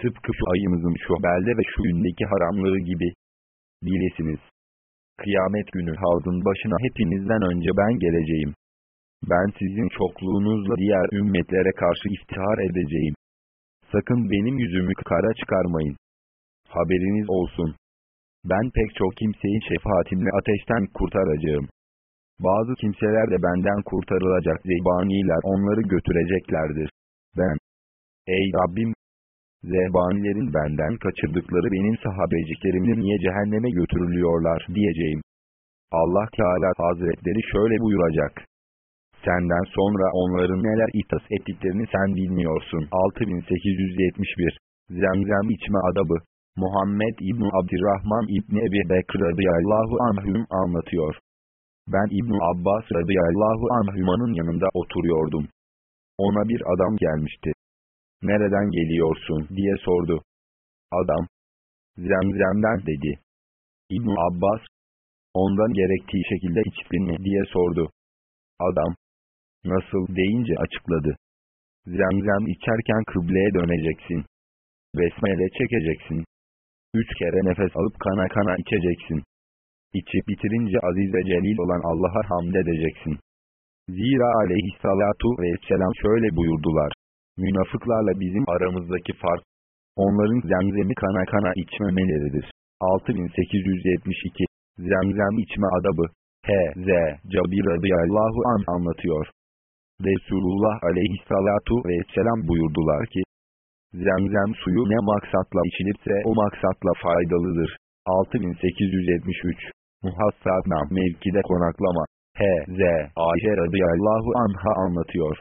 Tıpkı şu ayımızın şu belde ve şu gündeki haramları gibi. Bilesiniz. Kıyamet günü havzın başına hepinizden önce ben geleceğim. Ben sizin çokluğunuzla diğer ümmetlere karşı iftihar edeceğim. Sakın benim yüzümü kara çıkarmayın. Haberiniz olsun. Ben pek çok kimseyi şefaatimle ateşten kurtaracağım. Bazı kimseler de benden kurtarılacak zebaniler onları götüreceklerdir. Ben, ey Rabbim, zebanilerin benden kaçırdıkları benim sahabeciklerimle niye cehenneme götürülüyorlar diyeceğim. Allah Teala Hazretleri şöyle buyuracak. Senden sonra onların neler itas ettiklerini sen bilmiyorsun. 6871 Zemzem içme adabı Muhammed İbni Abdurrahman İbni Ebi Bekir radıyallahu anhüm anlatıyor. Ben İbn Abbas radıyallahu anhümanın yanında oturuyordum. Ona bir adam gelmişti. Nereden geliyorsun diye sordu. Adam, Zemzem'den dedi. İbn Abbas, ondan gerektiği şekilde içtin mi diye sordu. Adam, nasıl deyince açıkladı. Zemzem içerken kıbleye döneceksin. Besmele çekeceksin. Üç kere nefes alıp kana kana içeceksin. İçip bitirince aziz ve celil olan Allah'a hamd edeceksin. Zira aleyhissalatu vesselam şöyle buyurdular. Münafıklarla bizim aramızdaki fark, onların zemzemi kana kana içmemeleridir. 6872 Zemzem içme adabı H.Z. Cabir radıyallahu an anlatıyor. Resulullah aleyhissalatu vesselam buyurdular ki, Zemzem suyu ne maksatla içilirse o maksatla faydalıdır. 6873 Muhassabna mevkide konaklama H.Z. Ayşe radıyallahu anha anlatıyor.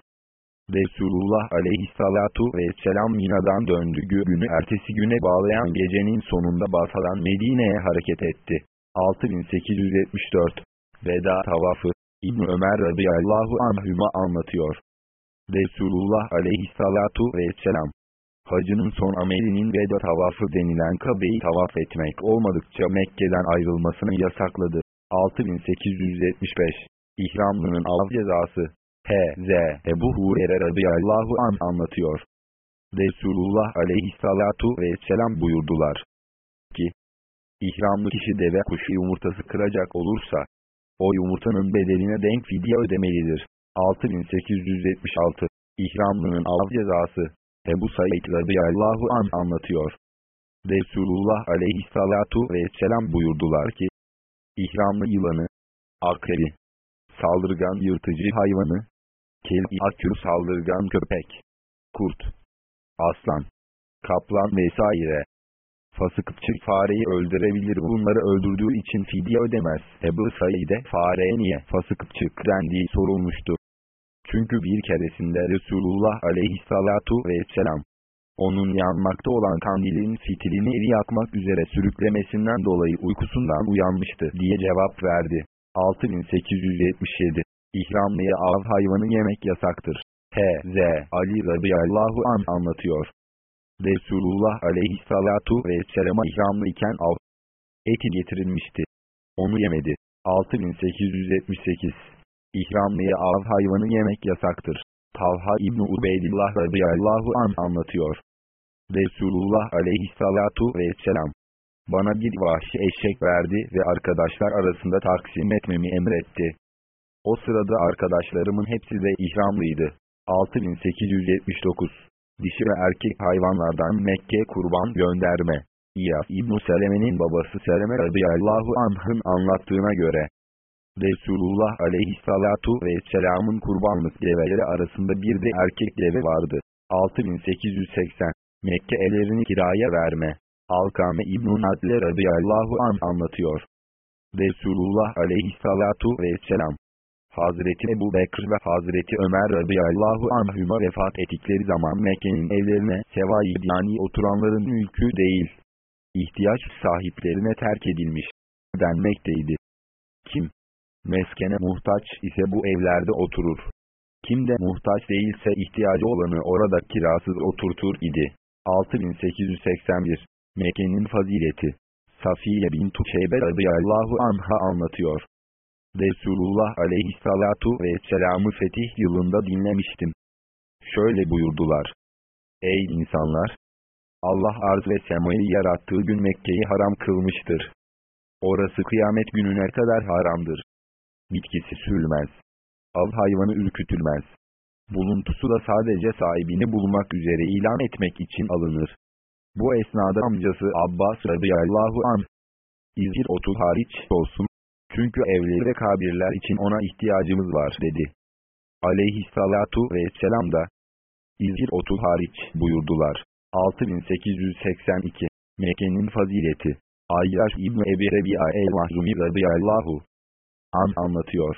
Resulullah aleyhissalatu vesselam Mina'dan döndüğü günü ertesi güne bağlayan gecenin sonunda Basa'dan Medine'ye hareket etti. 6874 Veda tavafı İbn Ömer radıyallahu anhüma anlatıyor. Resulullah aleyhissalatu vesselam Hacının son amelinin veda tavafı denilen Kabe'yi tavaf etmek olmadıkça Mekke'den ayrılmasını yasakladı. 6875 İhramlının av cezası H.Z. Ebu Hurer'e radıyallahu an anlatıyor. Resulullah aleyhissalatu vesselam buyurdular ki, İhramlı kişi deve kuşu yumurtası kıracak olursa, o yumurtanın bedeline denk fidye ödemelidir. 6876 İhramlının av cezası Ebu Said radıyallahu an anlatıyor. Resulullah aleyhissalatu vesselam buyurdular ki, İhramlı yılanı, akrebi, saldırgan yırtıcı hayvanı, kelbi akür saldırgan köpek, kurt, aslan, kaplan vesaire, fasıkçı fareyi öldürebilir bunları öldürdüğü için fidye ödemez. Ebu Said'e fareye niye fasıkçı dendiği sorulmuştu. Çünkü bir keresinde Resulullah aleyhissalatu vesselam, onun yanmakta olan kandilin fitilini eri yakmak üzere sürüklemesinden dolayı uykusundan uyanmıştı diye cevap verdi. 6877 İhramlıya av hayvanı yemek yasaktır. H.Z. Ali radıyallahu an anlatıyor. Resulullah aleyhissalatu vesselama ihramlı iken av eti getirilmişti. Onu yemedi. 6878 İhramlıya av hayvanı yemek yasaktır. Talha İbni Ubeydillah radıyallahu an anlatıyor. Resulullah aleyhissalatu vesselam bana bir vahşi eşek verdi ve arkadaşlar arasında taksim etmemi emretti. O sırada arkadaşlarımın hepsi de ihramlıydı. 6879 Dişi ve erkek hayvanlardan Mekke kurban gönderme. İyaf İbn Seleme'nin babası Seleme radıyallahu anh'ın anlattığına göre, Resulullah aleyhissalatu vesselamın kurbanlık develeri arasında bir de erkek deve vardı. 6880 Mekke ellerini kiraya verme. Alkame İbn-i Nadle radıyallahu an anlatıyor. Resulullah aleyhissalatu vesselam. Hazreti Ebu Bekir ve Hazreti Ömer radıyallahu anhüma vefat ettikleri zaman Mekke'nin evlerine sevai yani oturanların mülkü değil, ihtiyaç sahiplerine terk edilmiş denmekteydi. Kim, meskene muhtaç ise bu evlerde oturur. Kim de muhtaç değilse ihtiyacı olanı orada kirasız oturtur idi. 6881 Mekke'nin fazileti Safiye bin Tuşeybe radıyallahu anha anlatıyor. Resulullah aleyhissalatu vesselam'ı fetih yılında dinlemiştim. Şöyle buyurdular. Ey insanlar! Allah arz ve semayı yarattığı gün Mekke'yi haram kılmıştır. Orası kıyamet gününe kadar haramdır. Bitkisi sürülmez. Av hayvanı ürkütülmez. Buluntusu da sadece sahibini bulmak üzere ilan etmek için alınır. Bu esnada amcası Abbas radıyallahu an İzhir otu hariç olsun. Çünkü evli ve kabirler için ona ihtiyacımız var dedi. Aleyhissalatu vesselam da İzhir otu hariç buyurdular. 6882 Mekke'nin fazileti Ayyaş İbni Ebi Rebi'a el-Mahzumi radıyallahu an anlatıyor.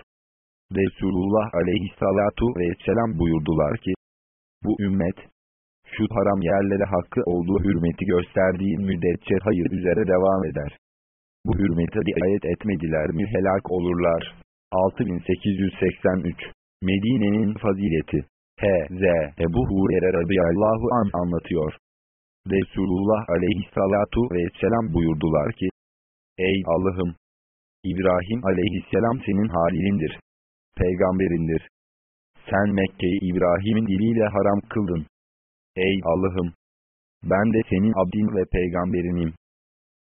Resulullah aleyhissalatu vesselam buyurdular ki, bu ümmet, şu haram yerlere hakkı olduğu hürmeti gösterdiği müddetçe hayır üzere devam eder. Bu hürmete riayet etmediler mi helak olurlar. 6883 Medine'nin fazileti H.Z. Ebu Hurer'e radıyallahu an anlatıyor. Resulullah aleyhissalatu vesselam buyurdular ki, Ey Allah'ım! İbrahim aleyhisselam senin halilindir. Peygamberindir. Sen Mekke'yi İbrahim'in diliyle haram kıldın. Ey Allah'ım! Ben de senin abdin ve peygamberinim.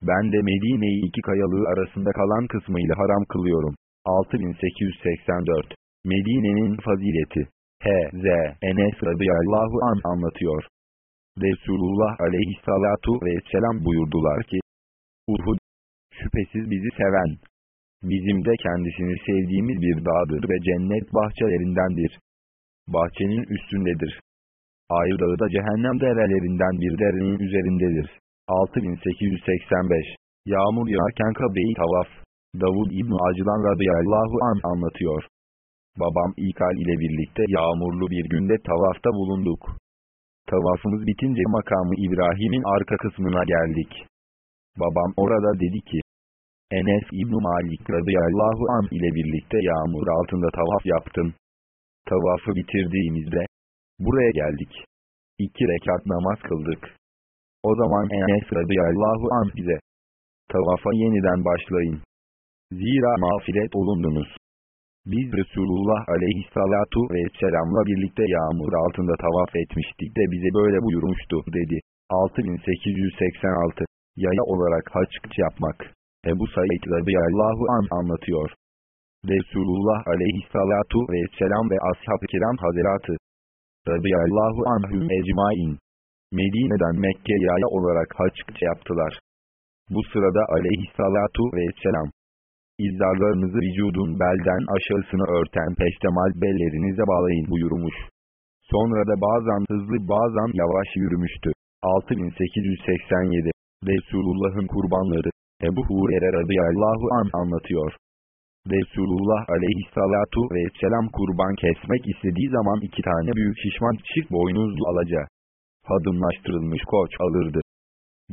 Ben de Medine'yi iki kayalığı arasında kalan kısmıyla haram kılıyorum. 6884 Medine'nin fazileti H.Z. Enes radıyallahu an anlatıyor. Resulullah aleyhissalatu vesselam buyurdular ki, Uhud, şüphesiz bizi seven, bizim de kendisini sevdiğimiz bir dağdır ve cennet bahçelerindendir. Bahçenin üstündedir. Ayrı dağı da cehennem derelerinden bir derenin üzerindedir. 6885 Yağmur yağarken Kabe'yi tavaf Davud İbn Acılan radıyallahu an anlatıyor. Babam İkal ile birlikte yağmurlu bir günde tavafta bulunduk. Tavafımız bitince makamı İbrahim'in arka kısmına geldik. Babam orada dedi ki, Enes İbn Malik radıyallahu an ile birlikte yağmur altında tavaf yaptım. Tavafı bitirdiğimizde, buraya geldik. İki rekat namaz kıldık. O zaman Enes radıyallahu an bize, tavafa yeniden başlayın. Zira mağfiret olundunuz. Biz Resulullah aleyhissalatu vesselamla birlikte yağmur altında tavaf etmiştik de bize böyle buyurmuştu dedi. 6886 Yaya olarak haç yapmak. Ebu Said radıyallahu an anlatıyor. Resulullah aleyhissalatu vesselam ve ashab-ı kiram haziratı radıyallahu anhüm ecmain Medine'den Mekke'ye yaya olarak haç yaptılar. Bu sırada aleyhissalatu vesselam İzdarlarınızı vücudun belden aşağısını örten peştemal bellerinize bağlayın buyurmuş. Sonra da bazen hızlı bazen yavaş yürümüştü. 6887 Resulullah'ın kurbanları Ebu Hurer'e radıyallahu an anlatıyor. Resulullah aleyhissalatu vesselam kurban kesmek istediği zaman iki tane büyük şişman çift boynuzlu alaca. Hadımlaştırılmış koç alırdı.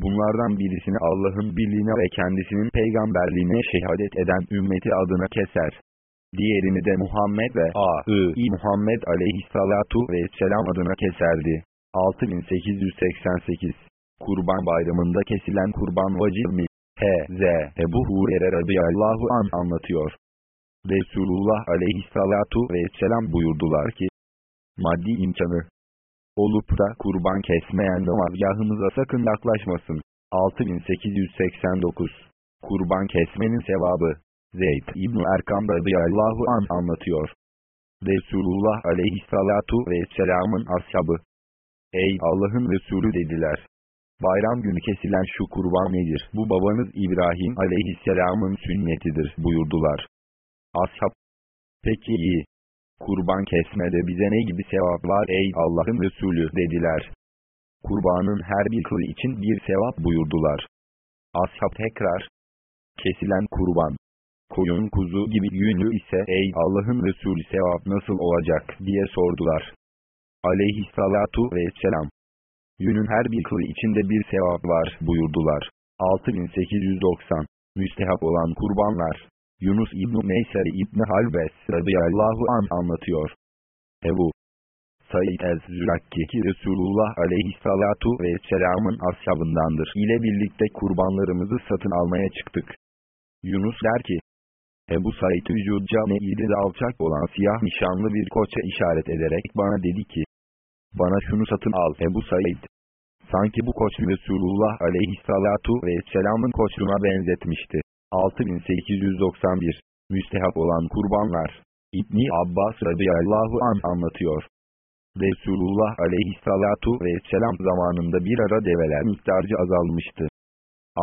Bunlardan birisini Allah'ın birliğine ve kendisinin peygamberliğine şehadet eden ümmeti adına keser. Diğerini de Muhammed ve A.I. Muhammed aleyhissalatu vesselam adına keserdi. 6888 Kurban bayramında kesilen kurban vacib mi? H.Z. Ebu Hurer'e radıyallahu an anlatıyor. Resulullah aleyhissalatu vesselam buyurdular ki, maddi imkanı, olup da kurban kesmeyen namazgahımıza sakın yaklaşmasın. 6889 Kurban kesmenin sevabı Zeyd İbn Erkam radıyallahu an anlatıyor. Resulullah aleyhissalatu vesselamın ashabı. Ey Allah'ın Resulü dediler. Bayram günü kesilen şu kurban nedir? Bu babanız İbrahim aleyhisselamın sünnetidir buyurdular. Ashab. Peki iyi kurban kesmede bize ne gibi sevap var ey Allah'ın Resulü dediler. Kurbanın her bir kılı için bir sevap buyurdular. Ashab tekrar, kesilen kurban, koyun kuzu gibi yünlü ise ey Allah'ın Resulü sevap nasıl olacak diye sordular. Aleyhissalatu vesselam. Yünün her bir kılı içinde bir sevap var buyurdular. 6890 Müstehap olan kurbanlar Yunus İbn Meyser İbn Halbes radıyallahu an anlatıyor. Ebu Said el-Zürakki ki Resulullah aleyhissalatu vesselamın ashabındandır ile birlikte kurbanlarımızı satın almaya çıktık. Yunus der ki, Ebu Said vücudca meyili de alçak olan siyah nişanlı bir koça işaret ederek bana dedi ki, bana şunu satın al Ebu Said. Sanki bu koç Resulullah aleyhissalatu vesselamın koçluğuna benzetmişti. 6891 Müstehap olan kurbanlar İbni Abbas radıyallahu an anlatıyor. Resulullah aleyhissalatu vesselam zamanında bir ara develer miktarcı azalmıştı.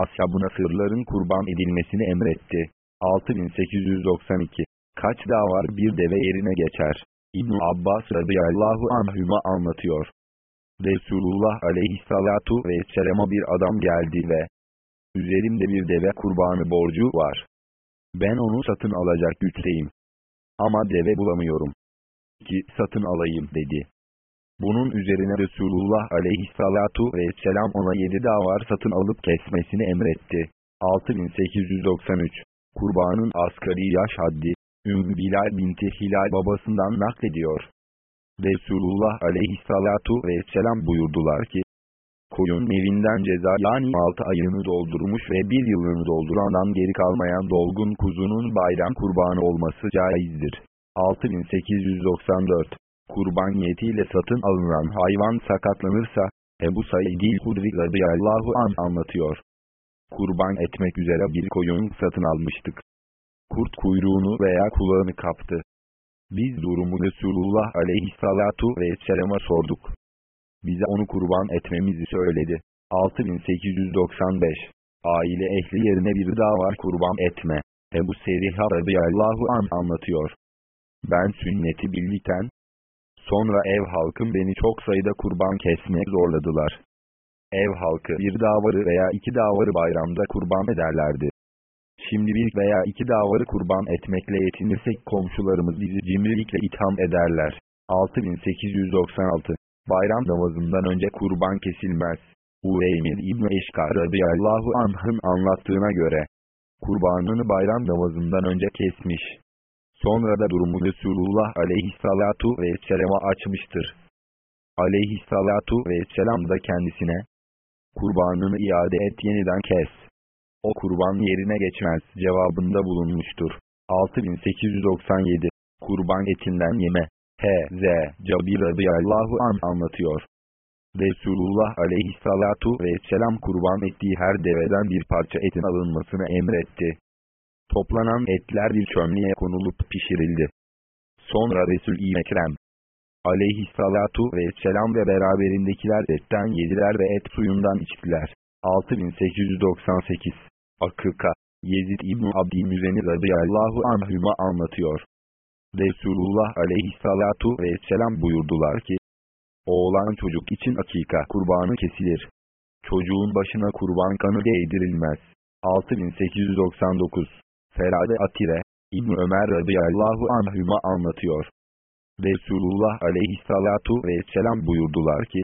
Ashabına sırların kurban edilmesini emretti. 6892 Kaç daha var bir deve yerine geçer. İbn Abbas radıyallahu anhüma anlatıyor. Resulullah aleyhissalatu vesselama bir adam geldi ve Üzerimde bir deve kurbanı borcu var. Ben onu satın alacak güçteyim. Ama deve bulamıyorum. Ki satın alayım dedi. Bunun üzerine Resulullah aleyhissalatu vesselam ona yedi davar satın alıp kesmesini emretti. 6893 Kurbanın asgari yaş haddi Ümmü Bilal binti Hilal babasından naklediyor. Resulullah aleyhissalatu vesselam buyurdular ki, koyun evinden ceza yani 6 ayını doldurmuş ve 1 yılını doldurandan geri kalmayan dolgun kuzunun bayram kurbanı olması caizdir. 6894 Kurban niyetiyle satın alınan hayvan sakatlanırsa, Ebu Said-i Hudri radıyallahu an anlatıyor. Kurban etmek üzere bir koyun satın almıştık. Kurt kuyruğunu veya kulağını kaptı. Biz durumu Resulullah aleyhissalatu vesselama sorduk. Bize onu kurban etmemizi söyledi. 6895 Aile ehli yerine bir daha var kurban etme. Ebu Seriha radıyallahu an anlatıyor. Ben sünneti bildikten, sonra ev halkım beni çok sayıda kurban kesmek zorladılar. Ev halkı bir davarı veya iki davarı bayramda kurban ederlerdi. Şimdi bir veya iki davarı kurban etmekle yetinirsek komşularımız bizi cimrilikle itham ederler. 6896 Bayram namazından önce kurban kesilmez. Uveymir İbni Eşkar radıyallahu anh'ın anlattığına göre, kurbanını bayram namazından önce kesmiş. Sonra da durumu Resulullah aleyhissalatu vesselama açmıştır. Aleyhissalatu vesselam da kendisine, kurbanını iade et yeniden kes. O kurban yerine geçmez cevabında bulunmuştur. 6897 Kurban etinden yeme H.Z. Cabir radıyallahu an anlatıyor. Resulullah aleyhissalatu vesselam kurban ettiği her deveden bir parça etin alınmasını emretti. Toplanan etler bir çömleğe konulup pişirildi. Sonra Resul-i Ekrem aleyhissalatu vesselam ve beraberindekiler etten yediler ve et suyundan içtiler. 6898 Akıka Yezid İbn Abdülmüzenir radıyallahu anhüma anlatıyor. Resulullah aleyhissalatu vesselam buyurdular ki, Oğlan çocuk için akika kurbanı kesilir. Çocuğun başına kurban kanı değdirilmez. 6899 Ferade Atire İbn Ömer radıyallahu anhüma anlatıyor. Resulullah aleyhissalatu vesselam buyurdular ki,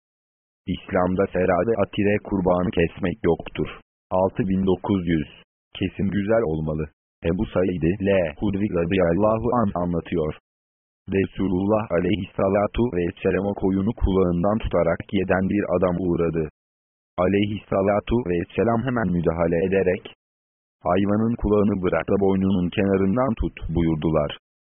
İslam'da ferade atire kurbanı kesmek yoktur. 6900 Kesim güzel olmalı. Ebu Said L. Hudri radıyallahu an anlatıyor. Resulullah aleyhissalatu vesselam'a koyunu kulağından tutarak yeden bir adam uğradı. Aleyhissalatu vesselam hemen müdahale ederek, hayvanın kulağını bırak da boynunun kenarından tut buyurdular.